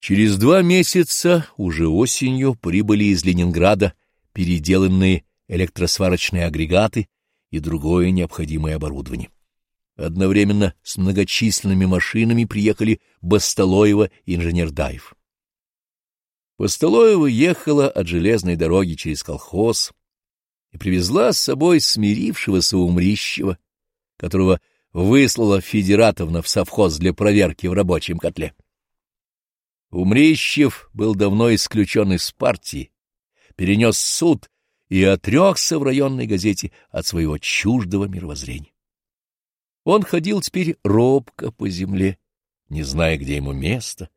Через два месяца, уже осенью, прибыли из Ленинграда переделанные электросварочные агрегаты и другое необходимое оборудование. Одновременно с многочисленными машинами приехали Басталоева и инженер Даев. Басталоева ехала от железной дороги через колхоз и привезла с собой смирившегося умрищего, которого выслала Федератовна в совхоз для проверки в рабочем котле. Умрищев был давно исключен из партии, перенес суд и отрекся в районной газете от своего чуждого мировоззрения. Он ходил теперь робко по земле, не зная, где ему место.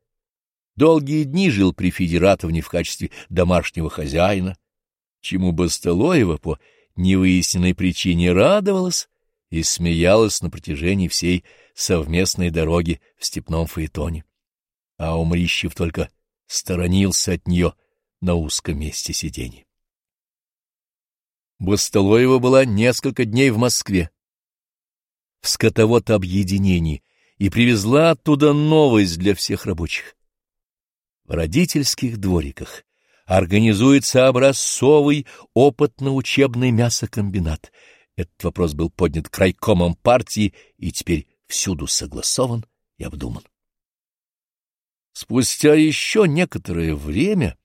Долгие дни жил при Федератовне в качестве домашнего хозяина, чему Басталоева по невыясненной причине радовалась и смеялась на протяжении всей совместной дороги в степном фаэтоне. А Умрищев только сторонился от нее на узком месте сиденья. Басталоева была несколько дней в Москве, в скотовод-объединении, и привезла оттуда новость для всех рабочих. В родительских двориках организуется образцовый опытно-учебный мясокомбинат. Этот вопрос был поднят крайкомом партии и теперь всюду согласован и обдуман. Спустя еще некоторое время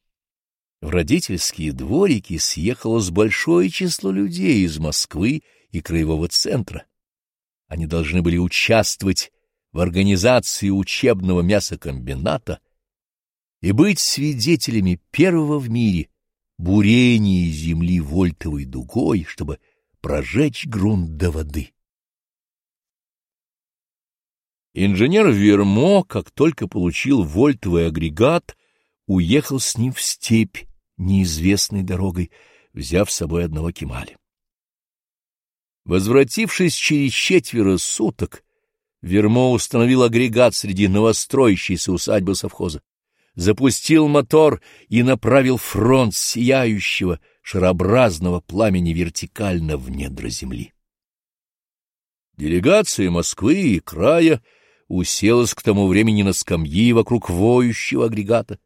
в родительские дворики съехалось большое число людей из Москвы и краевого центра. Они должны были участвовать в организации учебного мясокомбината и быть свидетелями первого в мире бурения земли вольтовой дугой, чтобы прожечь грунт до воды. Инженер Вермо, как только получил вольтовый агрегат, уехал с ним в степь неизвестной дорогой, взяв с собой одного кемаля. Возвратившись через четверо суток, Вермо установил агрегат среди новостроящейся усадьбы совхоза, запустил мотор и направил фронт сияющего шарообразного пламени вертикально в недра земли. Делегация Москвы и края уселась к тому времени на скамьи вокруг воющего агрегата.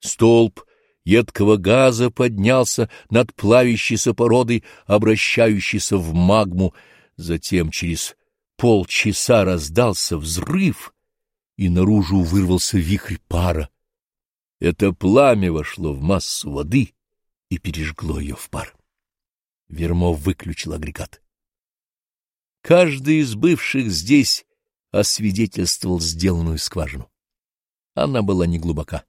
Столб едкого газа поднялся над плавящейся породой, обращающейся в магму. Затем через полчаса раздался взрыв, и наружу вырвался вихрь пара. Это пламя вошло в массу воды и пережгло ее в пар. Вермов выключил агрегат. Каждый из бывших здесь освидетельствовал сделанную скважину. Она была неглубока,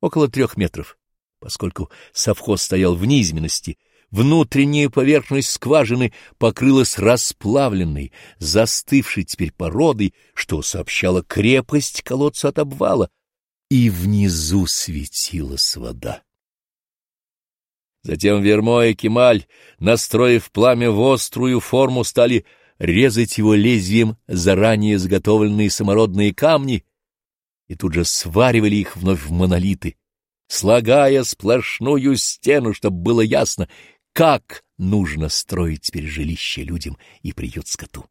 около трех метров. Поскольку совхоз стоял в низменности, внутренняя поверхность скважины покрылась расплавленной, застывшей теперь породой, что сообщало крепость колодца от обвала, и внизу светилась вода. Затем Вермо и Кемаль, настроив пламя в острую форму, стали резать его лезвием заранее заготовленные самородные камни и тут же сваривали их вновь в монолиты, слагая сплошную стену, чтобы было ясно, как нужно строить теперь жилище людям и приют скоту.